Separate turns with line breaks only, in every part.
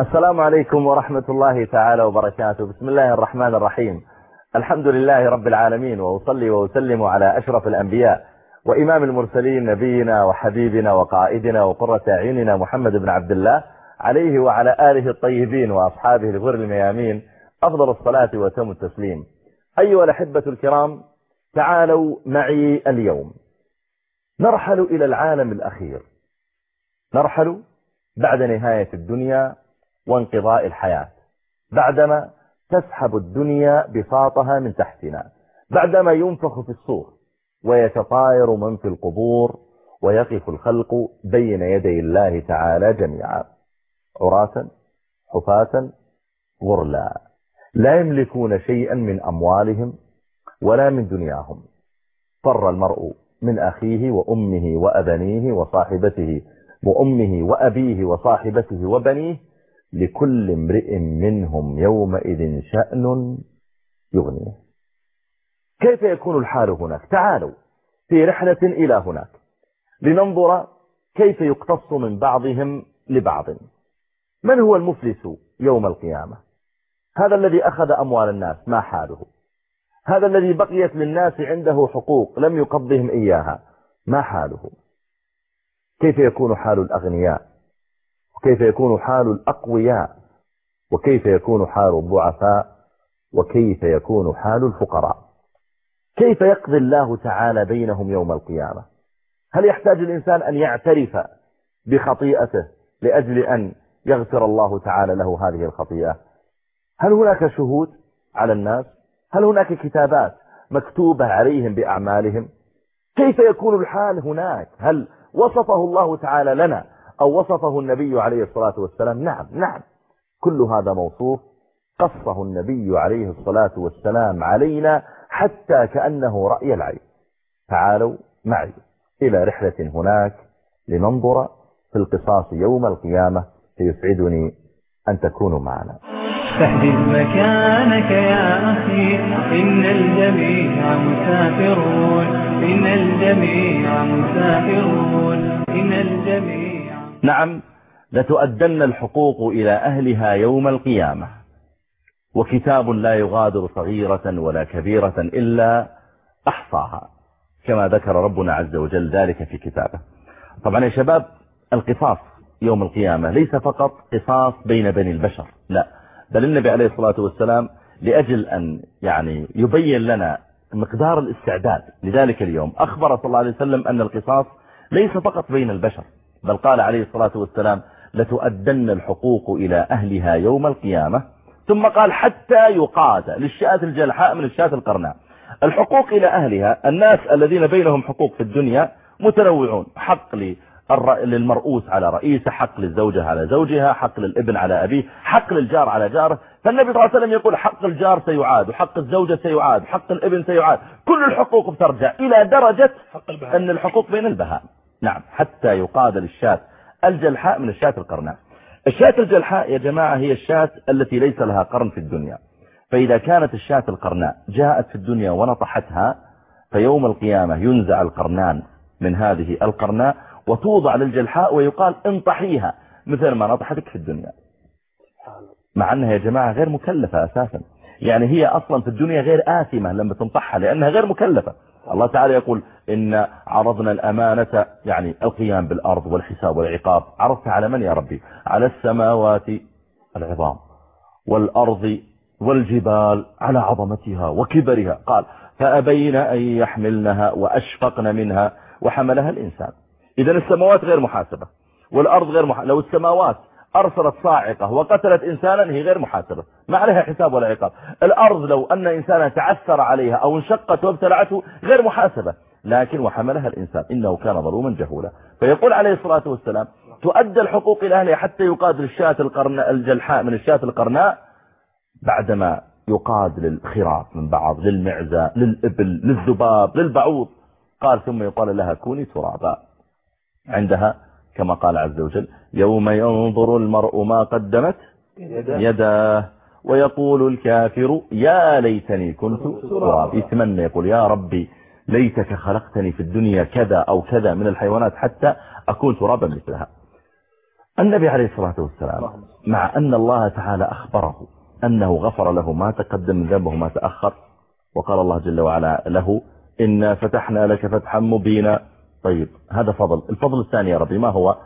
السلام عليكم ورحمة الله تعالى وبركاته. بسم الله الرحمن الرحيم. الحمد لله رب العالمين وأصلي وأسلم على أشرف الأنبياء وإمام المرسلين نبينا وحبيبنا وقائدنا وقرة أعيننا محمد بن عبد الله عليه وعلى آله الطيبين وأصحابه الغر الميامين أفضل الصلاة وتم التسليم. أيها الأحبة الكرام تعالوا معي اليوم. نرحل إلى العالم الأخير. نرحل بعد نهاية الدنيا وانقضاء الحياة. بعدما تسحب الدنيا بساطها من تحتنا. بعدما ينفخ في الصور. ويتطاير من في القبور. ويقف الخلق بين يدي الله تعالى جميعا. عراة حفاة غرلا لا يملكون شيئا من أموالهم ولا من دنياهم. فر المرء من أخيه وأمه وأبنيه وصاحبته وأمه وأبيه وصاحبته وبنيه لكل امرئ منهم يومئذ شأن يغنيه. كيف يكون الحال هناك؟ تعالوا في رحلة إلى هناك لننظر كيف يقتص من بعضهم لبعض. من هو المفلس يوم القيامة؟ هذا الذي أخذ أموال الناس ما حاله؟ هذا الذي بقيت للناس عنده حقوق لم يقضهم إياها ما حاله؟ كيف يكون حال الأغنياء؟ وكيف يكون حال الأقوياء وكيف يكون حال الضعفاء وكيف يكون حال الفقراء. كيف يقضي الله تعالى بينهم يوم القيامة؟ هل يحتاج الإنسان أن يعترف بخطيئته لأجل أن يغفر الله تعالى له هذه الخطيئة؟ هل هناك شهود على الناس؟ هل هناك كتابات مكتوبة عليهم بأعمالهم؟ كيف يكون الحال هناك؟ هل وصفه الله تعالى لنا أو وصفه النبي عليه الصلاة والسلام. نعم نعم. كل هذا موصوف. قصه النبي عليه الصلاة والسلام علينا حتى كأنه رأي العين. تعالوا معي إلى رحلة هناك لننظر في القصاص يوم القيامة فيسعدني أن تكونوا معنا.
فاحجز مكانك يا أخي. إن الجميع مسافرون. إن الجميع مسافرون. إن الجميع
نعم لتؤدن الحقوق إلى أهلها يوم القيامة. وكتاب لا يغادر صغيرة ولا كبيرة إلا أحصاها كما ذكر ربنا عز وجل ذلك في كتابه. طبعا يا شباب القصاص يوم القيامة ليس فقط قصاص بين بني البشر لا بل النبي عليه الصلاة والسلام لأجل أن يعني يبين لنا مقدار الاستعداد. لذلك اليوم أخبر صلى الله عليه وسلم أن القصاص ليس فقط بين البشر بل قال عليه الصلاة والسلام لتؤدن الحقوق إلى أهلها يوم القيامة. ثم قال حتى يقاد للشاة الجلحاء من الشاة القرناء. الحقوق إلى أهلها الناس الذين بينهم حقوق في الدنيا متنوعون. حق للمرؤوس على رئيسه حق للزوجة على زوجها حق للابن على أبيه حق للجار على جاره. فالنبي صلى الله عليه وسلم يقول حق الجار سيعاد وحق الزوجة سيعاد حق الابن سيعاد. كل الحقوق بترجع إلى درجة أن الحقوق بين البهائم نعم حتى يقاد للشاة الجلحاء من الشاة القرناء. الشاة الجلحاء يا جماعة هي الشاة التي ليس لها قرن في الدنيا. فإذا كانت الشاة القرناء جاءت في الدنيا ونطحتها فيوم القيامة ينزع القرنان من هذه القرناء وتوضع للجلحاء ويقال انطحيها مثل ما نطحتك في الدنيا. مع أنها يا جماعة غير مكلفة أساسا. يعني هي أصلا في الدنيا غير آثمة لما تنطحها لأنها غير مكلفة. الله تعالى يقول إن عرضنا الأمانة يعني القيام بالأرض والحساب والعقاب. عرضت على من يا ربي؟ على السماوات العظام والأرض والجبال على عظمتها وكبرها. قال فأبين أن يحملنها وأشفقن منها وحملها الإنسان. إذا السماوات غير محاسبة والأرض غير محاسبة. لو السماوات أرسلت صاعقة وقتلت إنسانا هي غير محاسبة ما عليها حساب ولا عقاب. الأرض لو أن إنسانا تعثر عليها أو انشقت وابتلعته غير محاسبة. لكن وحملها الإنسان إنه كان ظلوما جهولا. فيقول عليه الصلاة والسلام تؤدى الحقوق إلى أهلها حتى يقاد للشاة القرناء الجلحاء من الشاة القرناء بعدما يقاد للخراف من بعض للمعزة للإبل للذباب للبعوض. قال ثم يقال لها كوني ترابا. عندها كما قال عز وجل يوم ينظر المرء ما قدمت يداه. ويقول الكافر يا ليتني كنت تراب يتمنى يقول يا ربي ليتك خلقتني في الدنيا كذا أو كذا من الحيوانات حتى أكون ترابا مثلها. النبي عليه الصلاة والسلام مع أن الله تعالى أخبره أنه غفر له ما تقدم من ذنبه ما تأخر وقال الله جل وعلا له إنا فتحنا لك فتحا مبينا. طيب هذا فضل. الفضل الثاني يا ربي ما هو؟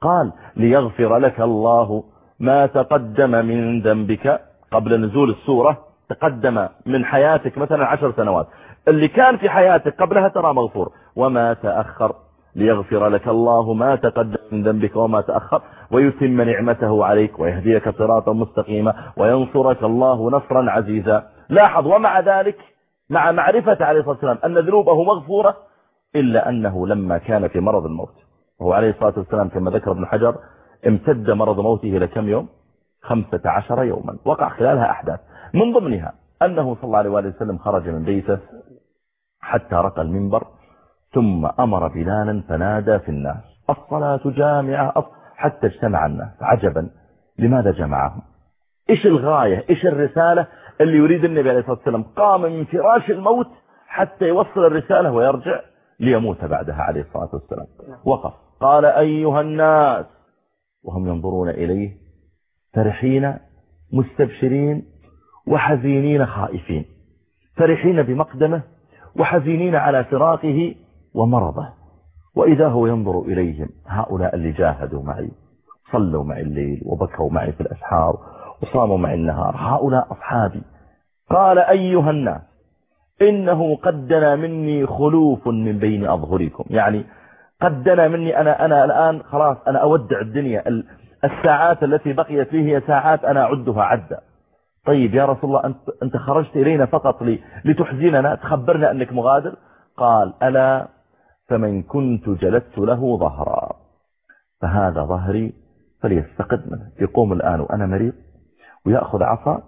قال ليغفر لك الله ما تقدم من ذنبك قبل نزول السورة تقدم من حياتك مثلا عشر سنوات. اللي كان في حياتك قبلها ترى مغفور. وما تأخر. ليغفر لك الله ما تقدم من ذنبك وما تأخر ويتم نعمته عليك ويهديك صراطا مستقيما وينصرك الله نصرا عزيزا. لاحظ ومع ذلك مع معرفة عليه الصلاة والسلام أن ذنوبه مغفورة إلا أنه لما كان في مرض الموت وهو عليه الصلاة والسلام كما ذكر ابن حجر امتد مرض موته لكم يوم؟ خمسة عشر يوما. وقع خلالها أحداث. من ضمنها أنه صلى الله عليه وسلم خرج من بيته حتى رقى المنبر ثم أمر بلالا فنادى في الناس. الصلاة جامعة حتى اجتمع الناس. عجبا. لماذا جمعهم؟ إيش الغاية؟ إيش الرسالة اللي يريد النبي عليه الصلاة والسلام؟ قام من فراش الموت حتى يوصل الرسالة ويرجع. ليموت بعدها عليه الصلاة والسلام. وقف. قال أيها الناس وهم ينظرون إليه فرحين مستبشرين وحزينين خائفين. فرحين بمقدمة وحزينين على فراقه ومرضه. وإذا هو ينظر إليهم هؤلاء اللي جاهدوا معي صلوا معي الليل وبكوا معي في الأسحار وصاموا معي النهار هؤلاء أصحابي. قال أيها الناس إنه قد دنا مني خلوف من بين أظهركم. يعني قد دنا مني أنا, أنا الآن خلاص أنا أودع الدنيا. الساعات التي بقيت لي هي ساعات أنا أعدها عدا طيب يا رسول الله أنت, خرجت إلينا فقط لي لتحزننا تخبرنا أنك مغادر؟ قال ألا فمن كنت جلدت له ظهرا. فهذا ظهري فليستقد منه. يقوم الآن وأنا مريض ويأخذ عصا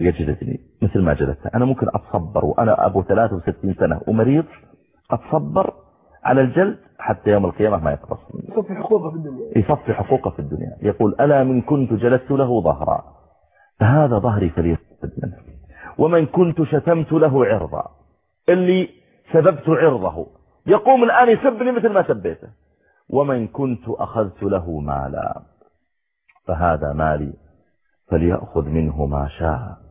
ويجلدني مثل ما جلدت. أنا ممكن أتصبر وأنا أبو 63 سنة ومريض أتصبر على الجلد حتى يوم القيامة ما يقتص
يصفي حقوقه في الدنيا.
يصفي حقوقه في الدنيا. يقول ألا من كنت جلدت له ظهرا؟ فهذا ظهري فليستقد منه. ومن كنت شتمت له عرضا. اللي سببت عرضه. يقوم الآن يسبني مثل ما سبيته. ومن كنت أخذت له مالا. فهذا مالي فليأخذ منه ما شاء.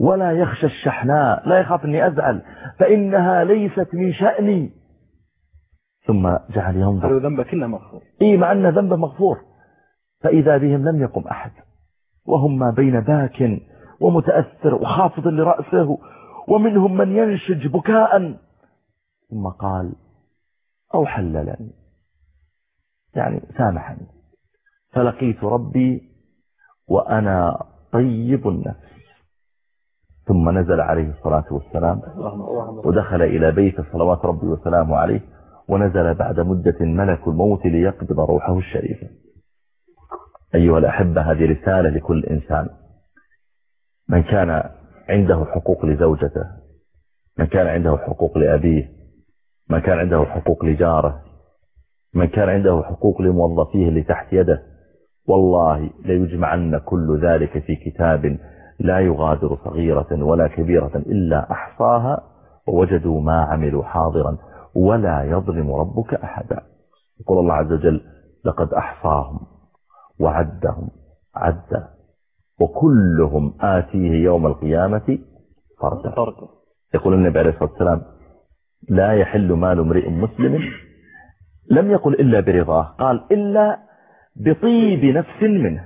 ولا يخشى الشحناء لا يخاف أني أزعل فإنها ليست من شأني. ثم جعل ينظر.
ذنبك إلا مغفور.
إيه مع أن ذنبه مغفور. فإذا بهم لم يقم أحد وهم ما بين باك ومتأثر وخافض لرأسه ومنهم من ينشج بكاء. ثم قال أو حللني. يعني سامحني. فلقيت ربي وأنا طيب النفس. ثم نزل عليه الصلاة والسلام ودخل إلى بيت صلوات ربي وسلامه عليه ونزل بعد مدة ملك الموت ليقبض روحه الشريفة أيها الأحبة هذه رسالة لكل إنسان. من كان عنده حقوق لزوجته من كان عنده حقوق لأبيه من كان عنده حقوق لجاره من كان عنده حقوق لموظفيه اللي تحت يده والله ليجمعن كل ذلك في كتاب لا يغادر صغيرة ولا كبيرة إلا أحصاها ووجدوا ما عملوا حاضرا ولا يظلم ربك أحدا. يقول الله عز وجل لقد أحصاهم وعدهم عدا وكلهم آتيه يوم القيامة فردا. يقول النبي عليه الصلاة والسلام لا يحل مال امرئ مسلم لم يقل إلا برضاه قال إلا بطيب نفس منه.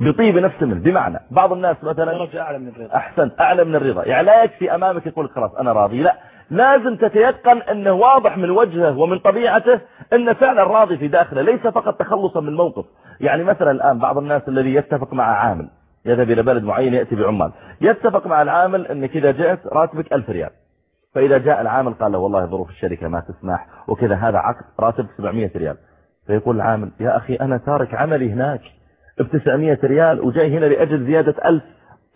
بطيب نفس منه. بمعنى بعض الناس مثلا
درجة أعلى من الرضا.
أحسنت أعلى من الرضا. يعني لا يكفي أمامك يقول خلاص أنا راضي. لا لازم تتيقن أنه واضح من وجهه ومن طبيعته أنه فعلا راضي في داخله ليس فقط تخلصا من موقف. يعني مثلا الآن بعض الناس الذي يتفق مع عامل يذهب إلى بلد معين يأتي بعمال. يتفق مع العامل أنك إذا جئت راتبك ألف ريال. فإذا جاء العامل قال له والله ظروف الشركة ما تسمح وكذا هذا عقد راتب 700 ريال. فيقول العامل يا أخي أنا تارك عملي هناك. ب 900 ريال وجاي هنا لأجل زيادة 1000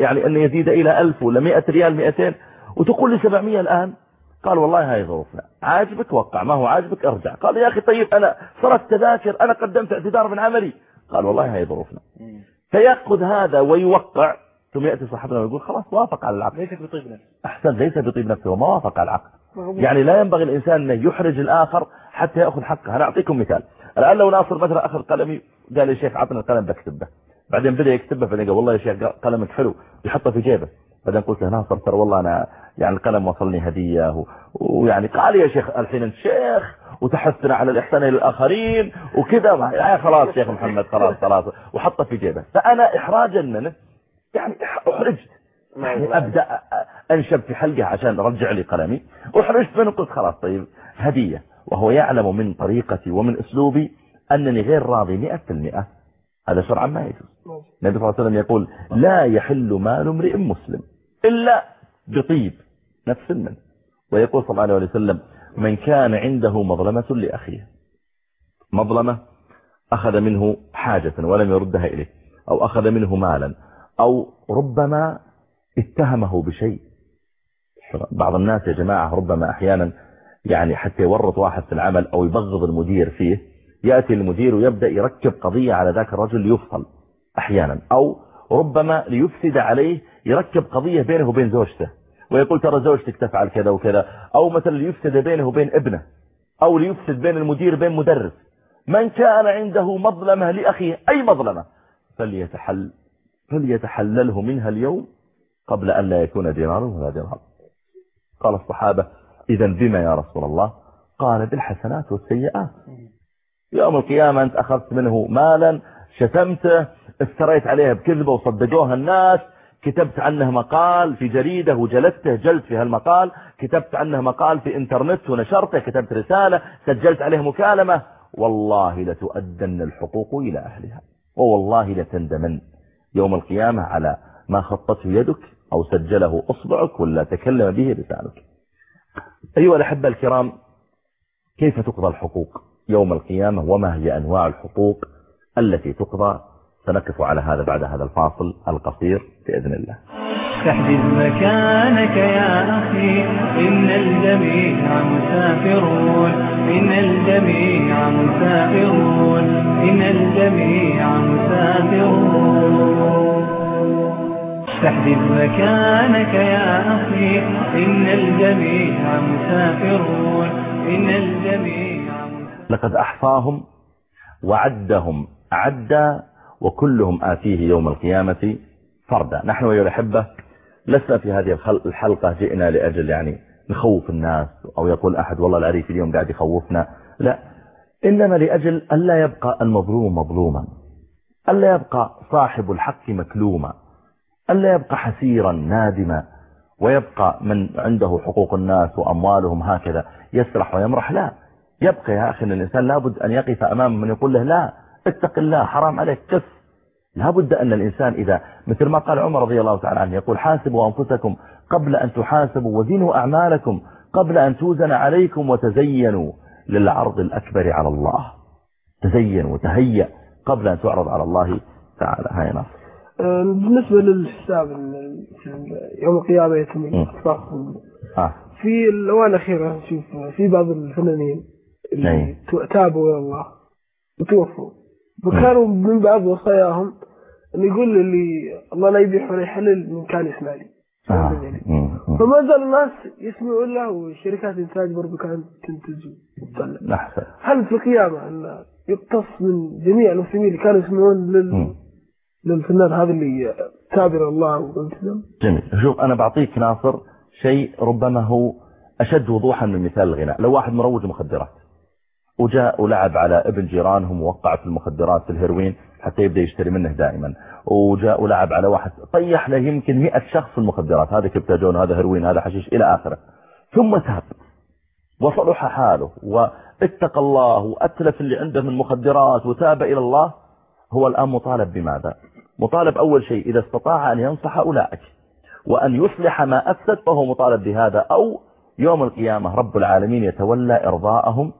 يعني أن يزيد إلى 1000 ولا 100 ريال 200 وتقول لي 700 الآن؟ قال والله هاي ظروفنا عاجبك وقع ما هو عاجبك أرجع. قال يا أخي طيب أنا صرت تذاكر أنا قدمت اعتذار من عملي. قال والله هاي ظروفنا. فيأخذ هذا ويوقع. ثم يأتي صاحبنا ويقول خلاص وافق على العقد
ليس بطيب نفس
أحسن ليس بطيب نفسه وما وافق على العقد يعني لا ينبغي الإنسان أن يحرج الآخر حتى يأخذ حقه. أنا أعطيكم مثال. الآن لو ناصر مثلا أخذ قلمي قال لي شيخ عطنا القلم بكتب به. بعدين بدأ يكتبه بعدين قال والله يا شيخ قلمك حلو يحطه في جيبه. بعدين قلت له ناصر ترى والله أنا يعني القلم وصلني هدية. ويعني قال يا شيخ الحين أنت شيخ وتحسنا على الإحسان إلى الآخرين وكذا. يعني خلاص شيخ محمد خلاص خلاص. وحطه في جيبه. فأنا إحراجا منه يعني أحرجت. يعني أبدأ أنشب في حلقة عشان رجع لي قلمي. وحرجت منه قلت خلاص طيب هدية. وهو يعلم من طريقتي ومن أسلوبي أنني غير راضي مئة في المئة. هذا شرعا ما يجوز. النبي صلى الله عليه وسلم يقول لا يحل مال امرئ مسلم إلا بطيب نفس منه ويقول صلى الله عليه وسلم من كان عنده مظلمة لأخيه. مظلمة أخذ منه حاجة ولم يردها إليه أو أخذ منه مالا أو ربما اتهمه بشيء. بعض الناس يا جماعة ربما أحيانا يعني حتى يورط واحد في العمل أو يبغض المدير فيه يأتي المدير ويبدأ يركب قضية على ذاك الرجل ليفصل أحيانا أو ربما ليفسد عليه يركب قضية بينه وبين زوجته ويقول ترى زوجتك تفعل كذا وكذا أو مثلا ليفسد بينه وبين ابنه أو ليفسد بين المدير وبين مدرس من كان عنده مظلمة لأخيه أي مظلمة؟ فليتحل فليتحلله منها اليوم قبل أن لا يكون دينار ولا درهم قال الصحابة إذا بما يا رسول الله؟ قال بالحسنات والسيئات. يوم القيامة أنت أخذت منه مالا شتمته افتريت عليها بكذبة وصدقوها الناس كتبت عنه مقال في جريدة وجلدته جلد في هالمقال كتبت عنه مقال في إنترنت ونشرته كتبت رسالة سجلت عليه مكالمة. والله لتؤدن الحقوق إلى أهلها. ووالله لتندمن يوم القيامة على ما خطته يدك أو سجله أصبعك ولا تكلم به لسانك. أيها الأحبة الكرام كيف تقضى الحقوق؟ يوم القيامة وما هي أنواع الحقوق التي تقضى؟ سنقف على هذا بعد هذا الفاصل القصير بإذن الله.
تحدث مكانك يا أخي إن الجميع مسافرون إن الجميع مسافرون إن الجميع مسافرون. تحدث مكانك يا أخي إن الجميع مسافرون إن الجميع
لقد أحصاهم وعدهم عدا وكلهم آتيه يوم القيامة فردا. نحن أيها الأحبة لسنا في هذه الحلقة جئنا لأجل يعني نخوف الناس أو يقول أحد والله العريف اليوم قاعد يخوفنا. لا إنما لأجل ألا يبقى المظلوم مظلوما ألا يبقى صاحب الحق مكلوما. ألا يبقى حسيرا نادما ويبقى من عنده حقوق الناس وأموالهم هكذا يسرح ويمرح. لا يبقى يا أخي الإنسان لابد أن يقف أمام من يقول له لا اتق الله حرام عليك كف. لابد أن الإنسان إذا مثل ما قال عمر رضي الله تعالى عنه يقول حاسبوا أنفسكم قبل أن تحاسبوا وزنوا أعمالكم قبل أن توزن عليكم وتزينوا للعرض الأكبر على الله. تزين وتهيأ قبل أن تعرض على الله تعالى. هاي نصر
آه، بالنسبة للحساب يوم القيامة يتم الاتفاق
آه.
في الأوان الأخيرة نشوف في بعض الفنانين اللي
أي.
تابوا إلى الله وتوفوا فكانوا من بعض وصاياهم أن يقول اللي الله لا يبيح ولا يحلل من كان يسمع لي
آه.
فما زال الناس يسمعون له وشركات إنتاج برضو كانت تنتج وتطلع. هل في القيامة أن يقتص من جميع المسلمين اللي كانوا يسمعون لل... للفنان هذا اللي تابع الله والتزم
جميل. شوف أنا بعطيك ناصر شيء ربما هو أشد وضوحا من مثال الغناء. لو واحد مروج مخدرات وجاء ولعب على ابن جيرانهم ووقع في المخدرات في الهيروين حتى يبدأ يشتري منه دائما. وجاء ولعب على واحد طيح له يمكن مئة شخص في المخدرات. هذا كبتاجون هذا هيروين هذا حشيش إلى آخره. ثم تاب. وصلح حاله. واتقى الله وأتلف اللي عنده من مخدرات وتاب إلى الله. هو الآن مطالب بماذا؟ مطالب أول شيء إذا استطاع أن ينصح أولئك وأن يصلح ما أفسد فهو مطالب بهذا. أو يوم القيامة رب العالمين يتولى إرضاءهم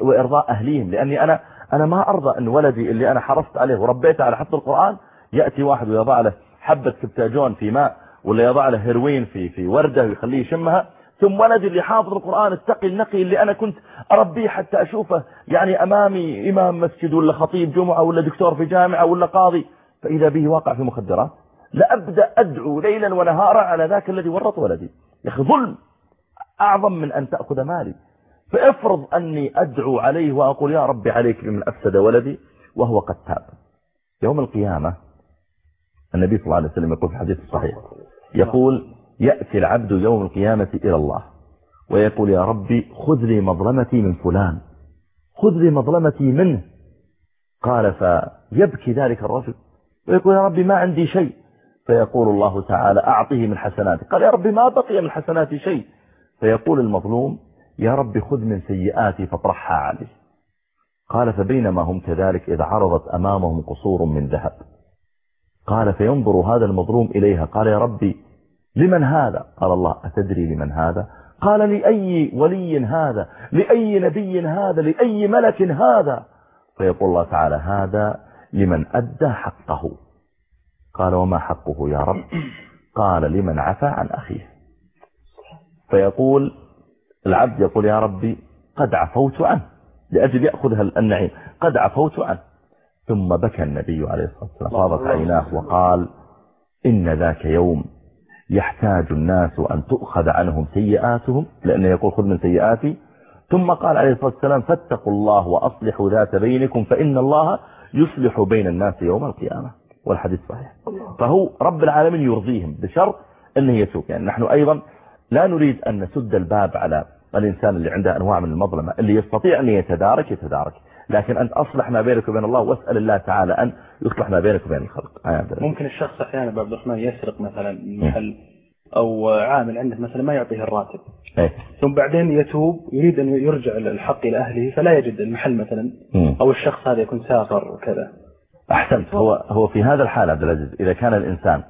وإرضاء أهليهم. لأني أنا أنا ما أرضى أن ولدي اللي أنا حرصت عليه وربيته على حفظ القرآن يأتي واحد ويضع له حبة كبتاجون في ماء ولا يضع له هيروين في في وردة ويخليه يشمها. ثم ولدي اللي حافظ القرآن التقي النقي اللي أنا كنت أربيه حتى أشوفه يعني أمامي إمام مسجد ولا خطيب جمعة ولا دكتور في جامعة ولا قاضي. فإذا به واقع في مخدرات لأبدأ أدعو ليلا ونهارا على ذاك الذي ورط ولدي. يا أخي ظلم. أعظم من أن تأخذ مالي. فافرض أني أدعو عليه وأقول يا ربي عليك بمن أفسد ولدي وهو قد تاب. يوم القيامة النبي صلى الله عليه وسلم يقول في الحديث الصحيح يقول يأتي العبد يوم القيامة إلى الله ويقول يا ربي خذ لي مظلمتي من فلان خذ لي مظلمتي منه. قال فيبكي ذلك الرجل؟ ويقول يا ربي ما عندي شيء. فيقول الله تعالى أعطيه من حسناتي. قال يا ربي ما بقي من حسناتي شيء. فيقول المظلوم يا ربي خذ من سيئاتي فاطرحها عليه قال فبينما هم كذلك إذا عرضت أمامهم قصور من ذهب. قال فينظر هذا المظلوم إليها. قال يا ربي لمن هذا؟ قال الله أتدري لمن هذا؟ قال لأي ولي هذا؟ لأي نبي هذا؟ لأي ملك هذا؟ فيقول الله تعالى هذا لمن أدى حقه. قال وما حقه يا رب؟ قال لمن عفى عن أخيه. فيقول العبد يقول يا ربي قد عفوت عنه. لأجل يأخذ النعيم قد عفوت عنه. ثم بكى النبي عليه الصلاة والسلام فاضت عيناه وقال إن ذاك يوم يحتاج الناس أن تؤخذ عنهم سيئاتهم. لأنه يقول خذ من سيئاتي. ثم قال عليه الصلاة والسلام فاتقوا الله وأصلحوا ذات بينكم فإن الله يصلح بين الناس يوم القيامة والحديث صحيح. فهو رب العالمين يرضيهم بشرط أنه يتوب يعني نحن أيضا لا نريد أن نسد الباب على الإنسان اللي عنده أنواع من المظلمة اللي يستطيع أن يتدارك يتدارك. لكن أنت أصلح ما بينك وبين الله واسأل الله تعالى أن يصلح ما بينك وبين الخلق.
ممكن الشخص أحيانا عبد الرحمن يسرق مثلا محل أو عامل عنده مثلا ما يعطيه الراتب.
إيه؟
ثم بعدين يتوب يريد أن يرجع الحق إلى أهله فلا يجد المحل مثلا.
مم.
أو الشخص هذا يكون سافر وكذا.
أحسنت. هو هو في هذا الحال عبد العزيز إذا كان الإنسان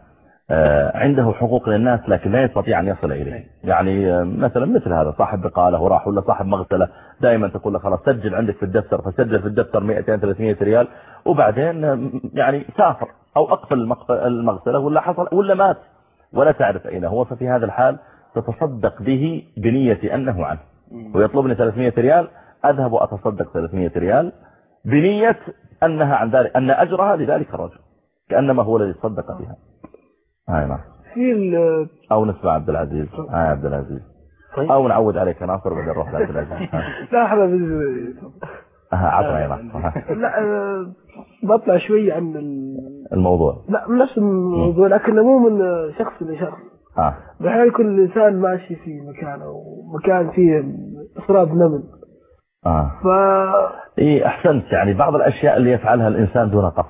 آه، عنده حقوق للناس لكن لا يستطيع أن يصل إليه. يعني آه، مثلا مثل هذا صاحب بقالة وراح ولا صاحب مغسلة دائما تقول له خلاص سجل عندك في الدفتر فسجل في الدفتر 200 300 ريال وبعدين آه، يعني سافر أو أقفل المغسلة ولا حصل ولا مات. ولا تعرف أين هو ففي هذا الحال تتصدق به بنية أنه عنه. ويطلبني 300 ريال أذهب وأتصدق 300 ريال بنية أنها عن ذلك أن أجرها لذلك الرجل كأنما هو الذي صدق بها. هاي نعم.
في ال-
أو نسمع عبد العزيز. هاي عبد العزيز.
طيب.
أو نعود عليك ناصر بعدين نروح لعبد العزيز.
لا
ها، عطنا يا ناصر. ها.
لا آه، بطلع شوي عن ال-
الموضوع.
لا نفس الموضوع لكنه مو من شخص لشخص. بحال يكون الإنسان ماشي في مكان أو مكان فيه إسراب نمل.
ها
ف
إيه أحسنت. يعني بعض الأشياء اللي يفعلها الإنسان دون قصد.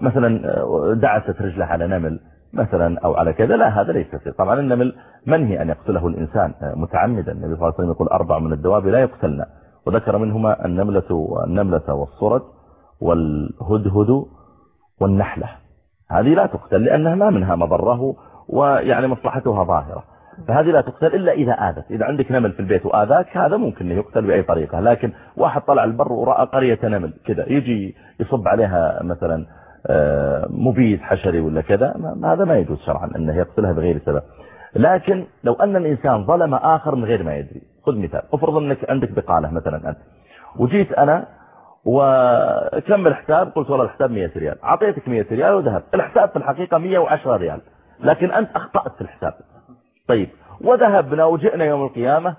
مثلا آه، دعست رجله على نمل مثلا أو على كذا لا هذا ليس فيه طبعا النمل منهي أن يقتله الإنسان آه، متعمدا. النبي صلى الله عليه وسلم يقول أربع من الدواب لا يقتلن. وذكر منهما النملة والنملة والصرد والهدهد والنحلة. هذه لا تقتل لأنها ما منها مضره ويعني مصلحتها ظاهرة. فهذه لا تقتل إلا إذا آذت. إذا عندك نمل في البيت وآذاك هذا ممكن يقتل بأي طريقة. لكن واحد طلع البر ورأى قرية نمل كذا يجي يصب عليها مثلا آه، مبيد حشري ولا كذا هذا ما يجوز شرعا أنه يقتلها بغير سبب. لكن لو أن الإنسان ظلم آخر من غير ما يدري خذ مثال افرض أنك عندك بقالة مثلا أنت وجيت أنا وكم الحساب؟ قلت والله الحساب 100 ريال. أعطيتك 100 ريال وذهب. الحساب في الحقيقة 110 ريال. لكن أنت أخطأت في الحساب. طيب وذهبنا وجئنا يوم القيامة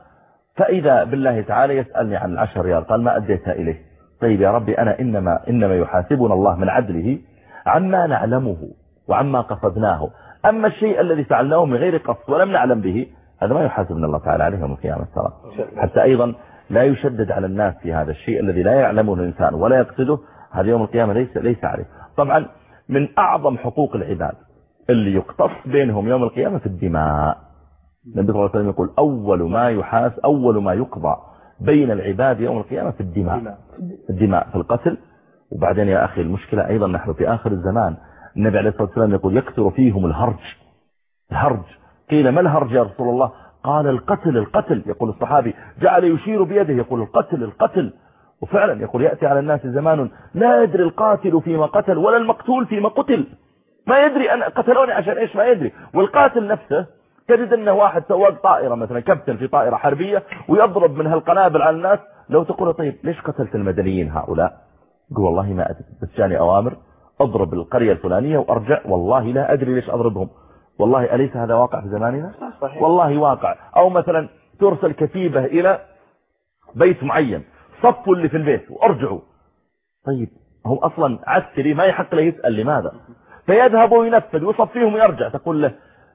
فإذا بالله تعالى يسألني عن العشر ريال قال ما أديتها إليه. طيب يا ربي أنا إنما, إنما يحاسبنا الله من عدله عما نعلمه وعما قصدناه. أما الشيء الذي فعلناه من غير قصد ولم نعلم به هذا ما يحاسبنا الله تعالى عليه يوم القيامة ترى حتى أيضا لا يشدد على الناس في هذا الشيء الذي لا يعلمه الإنسان ولا يقصده هذا يوم القيامة ليس, ليس عليه. طبعا من أعظم حقوق العباد اللي يقتص بينهم يوم القيامة في الدماء. النبي صلى الله عليه وسلم يقول أول ما يحاس أول ما يقضى بين العباد يوم القيامة في الدماء. الدماء في القتل. وبعدين يا أخي المشكلة أيضا نحن في آخر الزمان. النبي عليه الصلاة والسلام يقول يكثر فيهم الهرج. الهرج. قيل ما الهرج يا رسول الله؟ قال القتل القتل. يقول الصحابي جعل يشير بيده. يقول القتل القتل. وفعلا يقول يأتي على الناس زمان لا يدري القاتل فيما قتل ولا المقتول فيما قتل. ما يدري أن قتلوني عشان إيش ما يدري. والقاتل نفسه تجد أنه واحد سواق طائرة مثلا كابتن في طائرة حربية ويضرب من هالقنابل على الناس. لو تقول طيب ليش قتلت المدنيين هؤلاء؟ يقول والله ما أدري بس جاني أوامر أضرب القرية الفلانية وأرجع. والله لا أدري ليش أضربهم. والله أليس هذا واقع في زماننا؟
صحيح.
والله واقع. أو مثلا ترسل كتيبة إلى بيت معين صفوا اللي في البيت وأرجعوا. طيب هم أصلا عسكري ما يحق له يسأل لماذا؟ فيذهب وينفذ ويصفيهم ويرجع. تقول له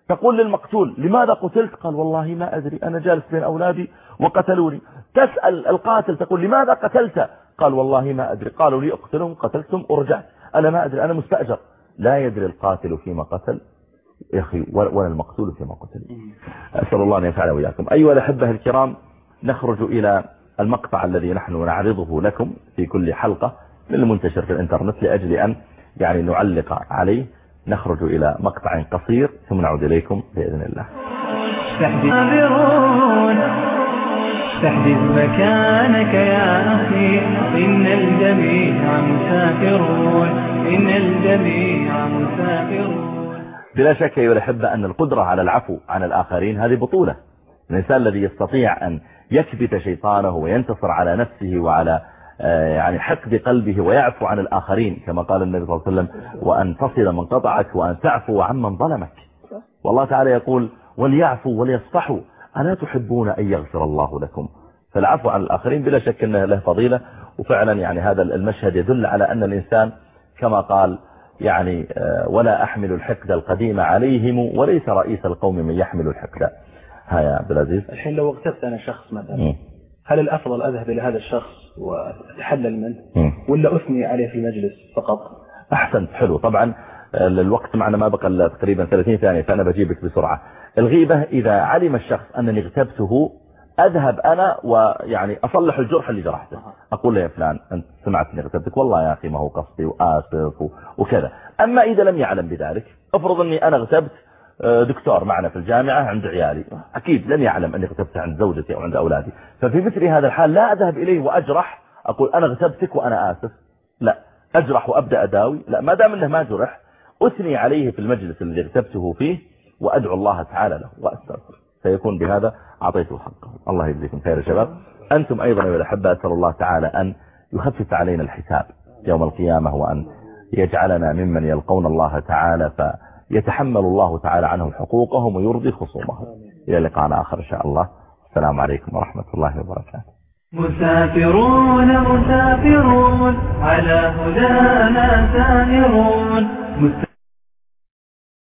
تقول للمقتول لماذا قتلت؟ قال والله ما أدري أنا جالس بين أولادي وقتلوني. تسأل القاتل تقول لماذا قتلت؟ قال والله ما أدري. قالوا لي اقتلهم قتلتم ورجعت أنا ما أدري أنا مستأجر. لا يدري القاتل فيما قتل. يا أخي ولا المقتول فيما قتل. أسأل الله أن يفعل وياكم أيها الأحبة الكرام نخرج إلى المقطع الذي نحن نعرضه لكم في كل حلقة من المنتشر في الإنترنت لأجل أن يعني نعلق عليه. نخرج إلى مقطع قصير ثم نعود إليكم بإذن الله.
تحدث مكانك يا أخي. إن الجميع مسافرون إن الجميع مسافرون.
بلا شك أيها الأحبة أن القدرة على العفو عن الآخرين هذه بطولة. الإنسان الذي يستطيع أن يكبت شيطانه وينتصر على نفسه وعلى آه، يعني حقد قلبه ويعفو عن الآخرين كما قال النبي صلى الله عليه وسلم وأن تصل من قطعك وأن تعفو عمن ظلمك. والله تعالى يقول وليعفوا وليصفحوا ألا تحبون أن يغفر الله لكم؟ فالعفو عن الآخرين بلا شك أنه له فضيلة. وفعلا يعني هذا المشهد يدل على أن الإنسان كما قال يعني آه، ولا أحمل الحقد القديم عليهم وليس رئيس القوم من يحمل الحقد. ها يا عبد العزيز.
الحين لو اغتبت أنا شخص مثلا هل الأفضل أذهب إلى هذا الشخص وأتحلل منه؟ ولا أثني عليه في المجلس فقط؟
أحسنت حلو. طبعا آه، الوقت معنا ما بقى تقريبا 30 ثانية فأنا بجيبك بسرعة. الغيبة إذا علم الشخص أنني اغتبته أذهب أنا ويعني أصلح الجرح اللي جرحته. أقول له يا فلان أنت سمعت أني اغتبتك والله يا أخي ما هو قصدي وآسف وكذا. أما إذا لم يعلم بذلك افرض أني أنا اغتبت آه، دكتور معنا في الجامعة عند عيالي. أكيد لن يعلم أني اغتبت عند زوجتي أو عند أولادي. ففي مثل هذا الحال لا أذهب إليه وأجرح أقول أنا اغتبتك وأنا آسف. لا أجرح وأبدأ أداوي. لا ما دام أنه ما جرح أثني عليه في المجلس الذي اغتبته فيه وأدعو الله تعالى له وأستغفر. فيكون بهذا أعطيته حقه. الله يجزيكم خير يا شباب. أنتم أيضا يا الأحبة أسأل الله تعالى أن يخفف علينا الحساب يوم القيامة وأن يجعلنا ممن يلقون الله تعالى فيتحمل الله تعالى عنهم حقوقهم ويرضي خصومهم. إلى لقاء آخر إن شاء الله. السلام عليكم ورحمة الله وبركاته.
مسافرون مسافرون على هدانا سائرون